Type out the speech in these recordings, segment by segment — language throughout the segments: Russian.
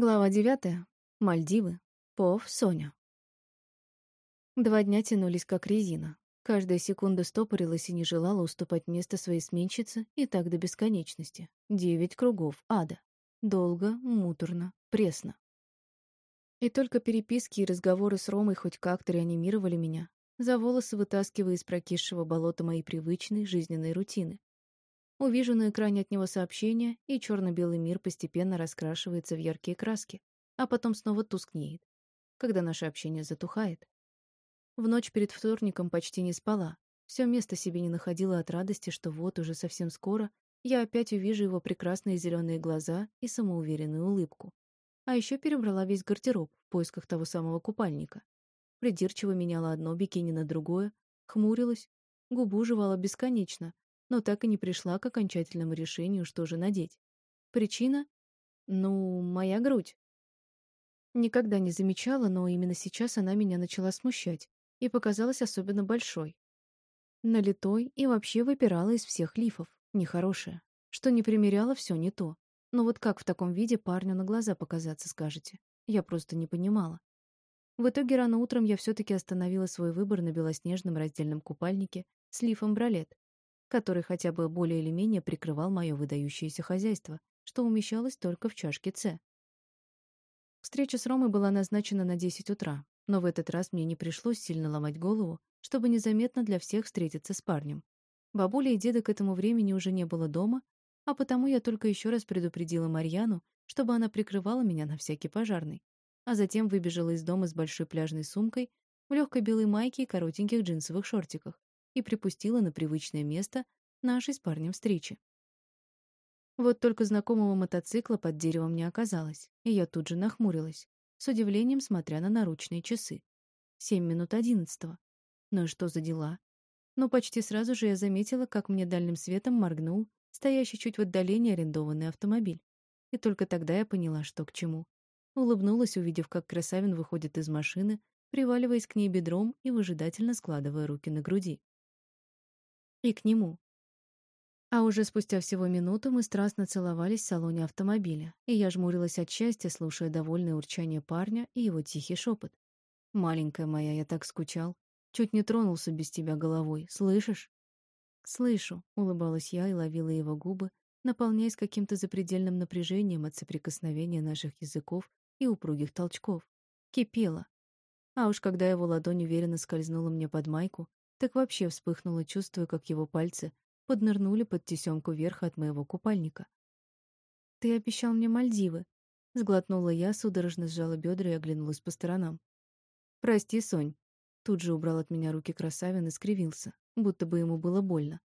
Глава девятая. Мальдивы. Пов, Соня. Два дня тянулись как резина. Каждая секунда стопорилась и не желала уступать место своей сменщице, и так до бесконечности. Девять кругов ада. Долго, муторно, пресно. И только переписки и разговоры с Ромой хоть как-то реанимировали меня, за волосы вытаскивая из прокисшего болота моей привычной жизненной рутины. Увижу на экране от него сообщение, и черно-белый мир постепенно раскрашивается в яркие краски, а потом снова тускнеет, когда наше общение затухает. В ночь перед вторником почти не спала, все место себе не находила от радости, что вот уже совсем скоро я опять увижу его прекрасные зеленые глаза и самоуверенную улыбку. А еще перебрала весь гардероб в поисках того самого купальника. Придирчиво меняла одно бикини на другое, хмурилась, губу жевала бесконечно, но так и не пришла к окончательному решению, что же надеть. Причина? Ну, моя грудь. Никогда не замечала, но именно сейчас она меня начала смущать и показалась особенно большой. Налитой и вообще выпирала из всех лифов. Нехорошая. Что не примеряла, все не то. Но вот как в таком виде парню на глаза показаться, скажете? Я просто не понимала. В итоге рано утром я все-таки остановила свой выбор на белоснежном раздельном купальнике с лифом бралет, который хотя бы более или менее прикрывал мое выдающееся хозяйство, что умещалось только в чашке С. Встреча с Ромой была назначена на 10 утра, но в этот раз мне не пришлось сильно ломать голову, чтобы незаметно для всех встретиться с парнем. Бабуля и деда к этому времени уже не было дома, а потому я только еще раз предупредила Марьяну, чтобы она прикрывала меня на всякий пожарный, а затем выбежала из дома с большой пляжной сумкой в легкой белой майке и коротеньких джинсовых шортиках и припустила на привычное место нашей с парнем встречи. Вот только знакомого мотоцикла под деревом не оказалось, и я тут же нахмурилась, с удивлением смотря на наручные часы. Семь минут одиннадцатого. Ну и что за дела? Но почти сразу же я заметила, как мне дальним светом моргнул стоящий чуть в отдалении арендованный автомобиль. И только тогда я поняла, что к чему. Улыбнулась, увидев, как Красавин выходит из машины, приваливаясь к ней бедром и выжидательно складывая руки на груди и к нему. А уже спустя всего минуту мы страстно целовались в салоне автомобиля, и я жмурилась от счастья, слушая довольное урчание парня и его тихий шепот. «Маленькая моя, я так скучал. Чуть не тронулся без тебя головой. Слышишь?» «Слышу», — улыбалась я и ловила его губы, наполняясь каким-то запредельным напряжением от соприкосновения наших языков и упругих толчков. Кипела. А уж когда его ладонь уверенно скользнула мне под майку, так вообще вспыхнуло, чувствуя, как его пальцы поднырнули под тесемку верха от моего купальника. «Ты обещал мне Мальдивы», — сглотнула я, судорожно сжала бедра и оглянулась по сторонам. «Прости, Сонь». Тут же убрал от меня руки красавин и скривился, будто бы ему было больно.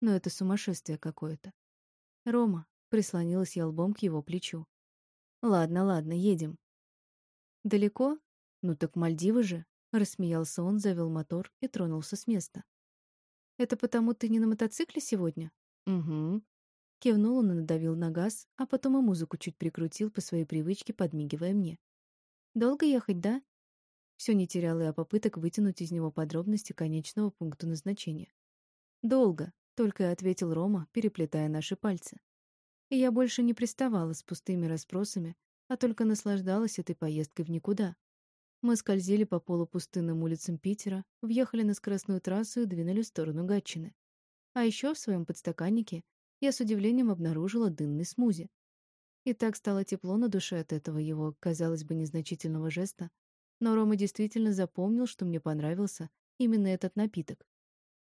Но это сумасшествие какое-то. «Рома», — прислонилась я лбом к его плечу. «Ладно, ладно, едем». «Далеко? Ну так Мальдивы же», Рассмеялся он, завел мотор и тронулся с места. «Это потому ты не на мотоцикле сегодня?» «Угу». Кивнул он и надавил на газ, а потом и музыку чуть прикрутил по своей привычке, подмигивая мне. «Долго ехать, да?» Все не теряла я попыток вытянуть из него подробности конечного пункта назначения. «Долго», — только и ответил Рома, переплетая наши пальцы. И я больше не приставала с пустыми расспросами, а только наслаждалась этой поездкой в никуда, мы скользили по полупустынным улицам Питера, въехали на скоростную трассу и двинули в сторону Гатчины. А еще в своем подстаканнике я с удивлением обнаружила дынный смузи. И так стало тепло на душе от этого его, казалось бы, незначительного жеста. Но Рома действительно запомнил, что мне понравился именно этот напиток.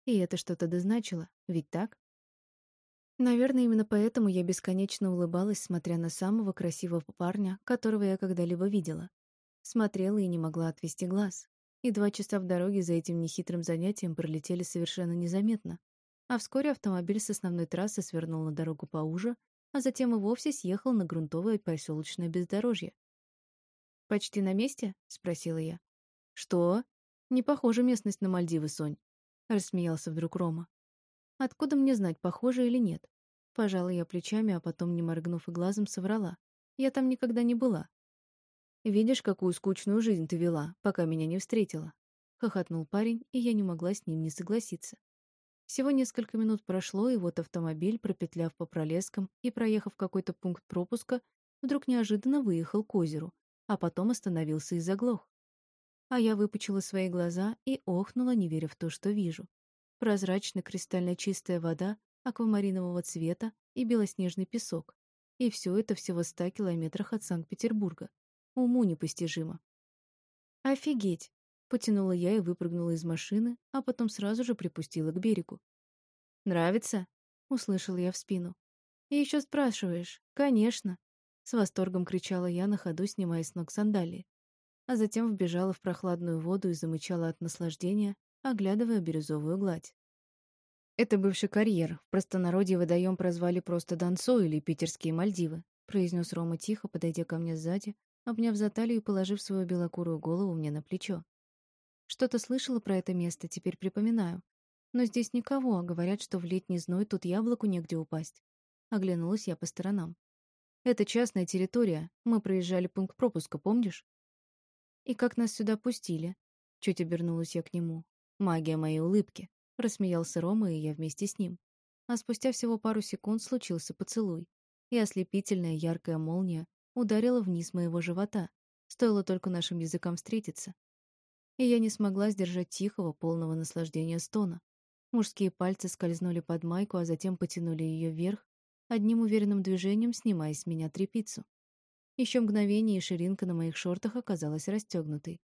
И это что-то дозначило, ведь так? Наверное, именно поэтому я бесконечно улыбалась, смотря на самого красивого парня, которого я когда-либо видела. Смотрела и не могла отвести глаз. И два часа в дороге за этим нехитрым занятием пролетели совершенно незаметно. А вскоре автомобиль с основной трассы свернул на дорогу поуже, а затем и вовсе съехал на грунтовое поселочное бездорожье. «Почти на месте?» — спросила я. «Что? Не похожа местность на Мальдивы, Сонь», — рассмеялся вдруг Рома. «Откуда мне знать, похоже или нет?» Пожала я плечами, а потом, не моргнув и глазом, соврала. «Я там никогда не была. Видишь, какую скучную жизнь ты вела, пока меня не встретила. Хохотнул парень, и я не могла с ним не согласиться. Всего несколько минут прошло, и вот автомобиль, пропетляв по пролескам и проехав какой-то пункт пропуска, вдруг неожиданно выехал к озеру, а потом остановился и заглох. А я выпучила свои глаза и охнула, не веря в то, что вижу. Прозрачно кристально чистая вода, аквамаринового цвета и белоснежный песок. И все это всего в ста километрах от Санкт-Петербурга. Уму непостижимо. «Офигеть!» — потянула я и выпрыгнула из машины, а потом сразу же припустила к берегу. «Нравится?» — услышала я в спину. «И еще спрашиваешь?» «Конечно!» — с восторгом кричала я на ходу, снимая с ног сандалии. А затем вбежала в прохладную воду и замычала от наслаждения, оглядывая бирюзовую гладь. «Это бывший карьер. В простонародье водоем прозвали просто Донцо или Питерские Мальдивы», произнес Рома тихо, подойдя ко мне сзади, обняв за талию и положив свою белокурую голову мне на плечо. Что-то слышала про это место, теперь припоминаю. Но здесь никого, а говорят, что в летний зной тут яблоку негде упасть. Оглянулась я по сторонам. Это частная территория. Мы проезжали пункт пропуска, помнишь? И как нас сюда пустили? Чуть обернулась я к нему. Магия моей улыбки. Рассмеялся Рома, и я вместе с ним. А спустя всего пару секунд случился поцелуй. И ослепительная яркая молния ударила вниз моего живота. Стоило только нашим языкам встретиться. И я не смогла сдержать тихого, полного наслаждения стона. Мужские пальцы скользнули под майку, а затем потянули ее вверх, одним уверенным движением снимая с меня трепицу. Еще мгновение, и ширинка на моих шортах оказалась расстегнутой.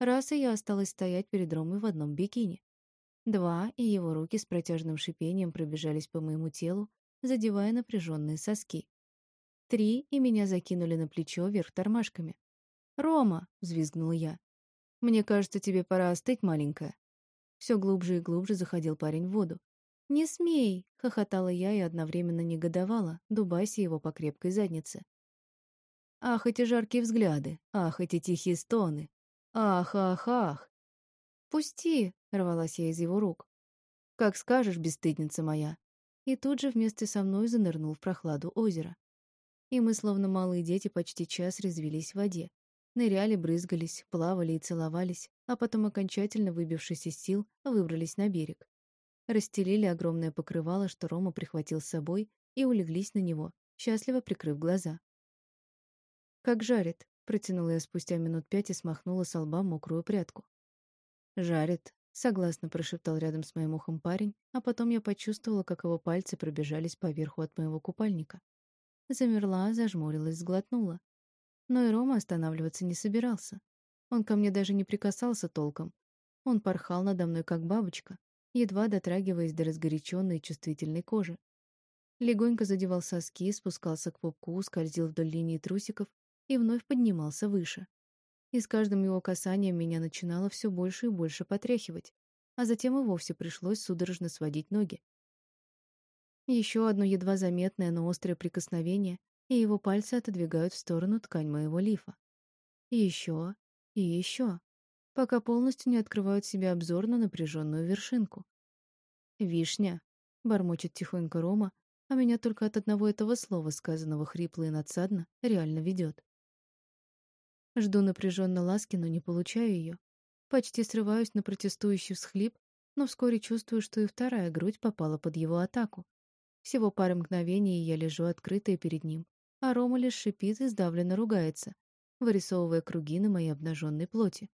Раз, и я осталась стоять перед Ромой в одном бикини. Два, и его руки с протяжным шипением пробежались по моему телу, задевая напряженные соски. Три, и меня закинули на плечо вверх тормашками. «Рома!» — взвизгнула я. «Мне кажется, тебе пора остыть, маленькая». Все глубже и глубже заходил парень в воду. «Не смей!» — хохотала я и одновременно негодовала, дубайся его по крепкой заднице. Ах, эти жаркие взгляды! Ах, эти тихие стоны! Ах, ах, ах! «Пусти!» — рвалась я из его рук. «Как скажешь, бесстыдница моя!» И тут же вместе со мной занырнул в прохладу озера. И мы, словно малые дети, почти час резвились в воде. Ныряли, брызгались, плавали и целовались, а потом, окончательно выбившись из сил, выбрались на берег. Расстелили огромное покрывало, что Рома прихватил с собой, и улеглись на него, счастливо прикрыв глаза. «Как жарит», — протянула я спустя минут пять и смахнула с лба мокрую прядку. «Жарит», — согласно прошептал рядом с моим ухом парень, а потом я почувствовала, как его пальцы пробежались по верху от моего купальника. Замерла, зажмурилась, сглотнула. Но и Рома останавливаться не собирался. Он ко мне даже не прикасался толком. Он порхал надо мной, как бабочка, едва дотрагиваясь до разгоряченной чувствительной кожи. Легонько задевал соски, спускался к пупку, скользил вдоль линии трусиков и вновь поднимался выше и с каждым его касанием меня начинало все больше и больше потряхивать, а затем и вовсе пришлось судорожно сводить ноги. Еще одно едва заметное, но острое прикосновение, и его пальцы отодвигают в сторону ткань моего лифа. И еще, и еще, пока полностью не открывают себе обзор на напряженную вершинку. «Вишня», — бормочет тихонько Рома, а меня только от одного этого слова, сказанного хрипло и надсадно, реально ведет. Жду напряженно ласки, но не получаю ее. Почти срываюсь на протестующий всхлип, но вскоре чувствую, что и вторая грудь попала под его атаку. Всего пары мгновений, и я лежу открытая перед ним, а Рома лишь шипит и сдавленно ругается, вырисовывая круги на моей обнаженной плоти.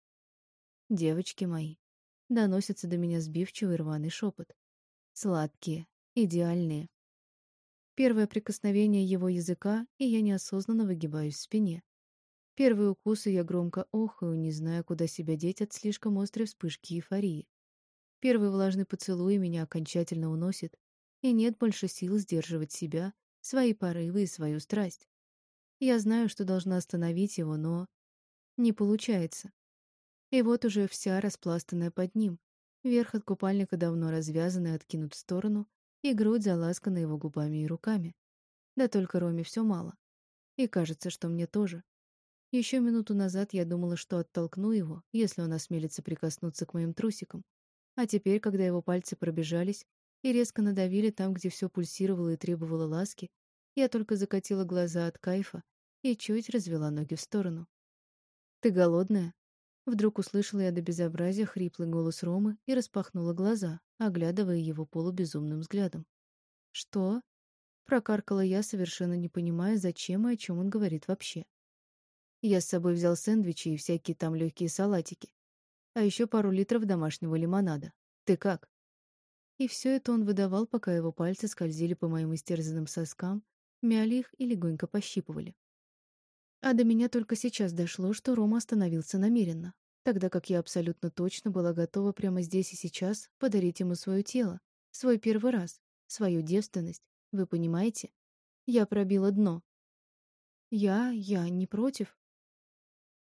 «Девочки мои», — доносится до меня сбивчивый рваный шепот. «Сладкие, идеальные». Первое прикосновение его языка, и я неосознанно выгибаюсь в спине. Первые укусы я громко охаю, не зная, куда себя деть от слишком острой вспышки эйфории. Первый влажный поцелуй меня окончательно уносит, и нет больше сил сдерживать себя, свои порывы и свою страсть. Я знаю, что должна остановить его, но... Не получается. И вот уже вся распластанная под ним. Верх от купальника давно развязан и откинут в сторону, и грудь заласкана его губами и руками. Да только Роме все мало. И кажется, что мне тоже. Еще минуту назад я думала, что оттолкну его, если он осмелится прикоснуться к моим трусикам. А теперь, когда его пальцы пробежались и резко надавили там, где все пульсировало и требовало ласки, я только закатила глаза от кайфа и чуть развела ноги в сторону. «Ты голодная?» Вдруг услышала я до безобразия хриплый голос Ромы и распахнула глаза, оглядывая его полубезумным взглядом. «Что?» Прокаркала я, совершенно не понимая, зачем и о чем он говорит вообще. Я с собой взял сэндвичи и всякие там легкие салатики. А еще пару литров домашнего лимонада. Ты как? И все это он выдавал, пока его пальцы скользили по моим истерзанным соскам, мяли их и легонько пощипывали. А до меня только сейчас дошло, что Рома остановился намеренно, тогда как я абсолютно точно была готова прямо здесь и сейчас подарить ему свое тело, свой первый раз, свою девственность. Вы понимаете? Я пробила дно. Я, я не против.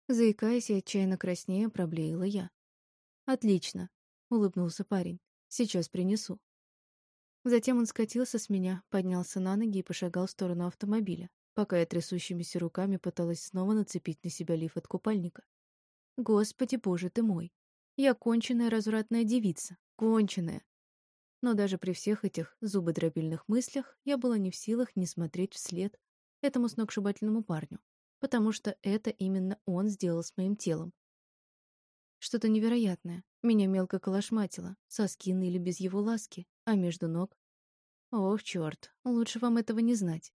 Заикаясь и отчаянно краснея, проблеяла я. «Отлично», — улыбнулся парень. Сейчас принесу. Затем он скатился с меня, поднялся на ноги и пошагал в сторону автомобиля, пока я трясущимися руками пыталась снова нацепить на себя лиф от купальника. Господи боже ты мой! Я конченая развратная девица. Конченая. Но даже при всех этих зубодробильных мыслях я была не в силах не смотреть вслед этому сногсшибательному парню, потому что это именно он сделал с моим телом, что-то невероятное. Меня мелко колошматило, соски ныли без его ласки, а между ног... Ох, черт, лучше вам этого не знать.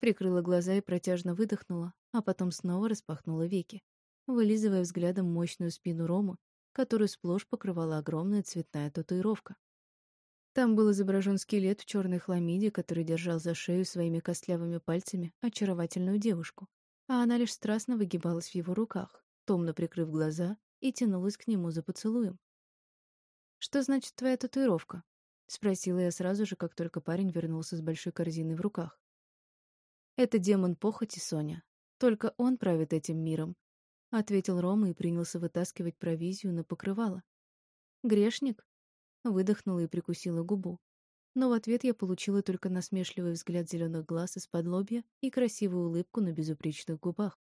Прикрыла глаза и протяжно выдохнула, а потом снова распахнула веки, вылизывая взглядом мощную спину Рома, которую сплошь покрывала огромная цветная татуировка. Там был изображен скелет в черной хламиде, который держал за шею своими костлявыми пальцами очаровательную девушку, а она лишь страстно выгибалась в его руках, томно прикрыв глаза и тянулась к нему за поцелуем. «Что значит твоя татуировка?» — спросила я сразу же, как только парень вернулся с большой корзиной в руках. «Это демон похоти, Соня. Только он правит этим миром», — ответил Рома и принялся вытаскивать провизию на покрывало. «Грешник?» — выдохнула и прикусила губу. Но в ответ я получила только насмешливый взгляд зеленых глаз из-под лобья и красивую улыбку на безупречных губах.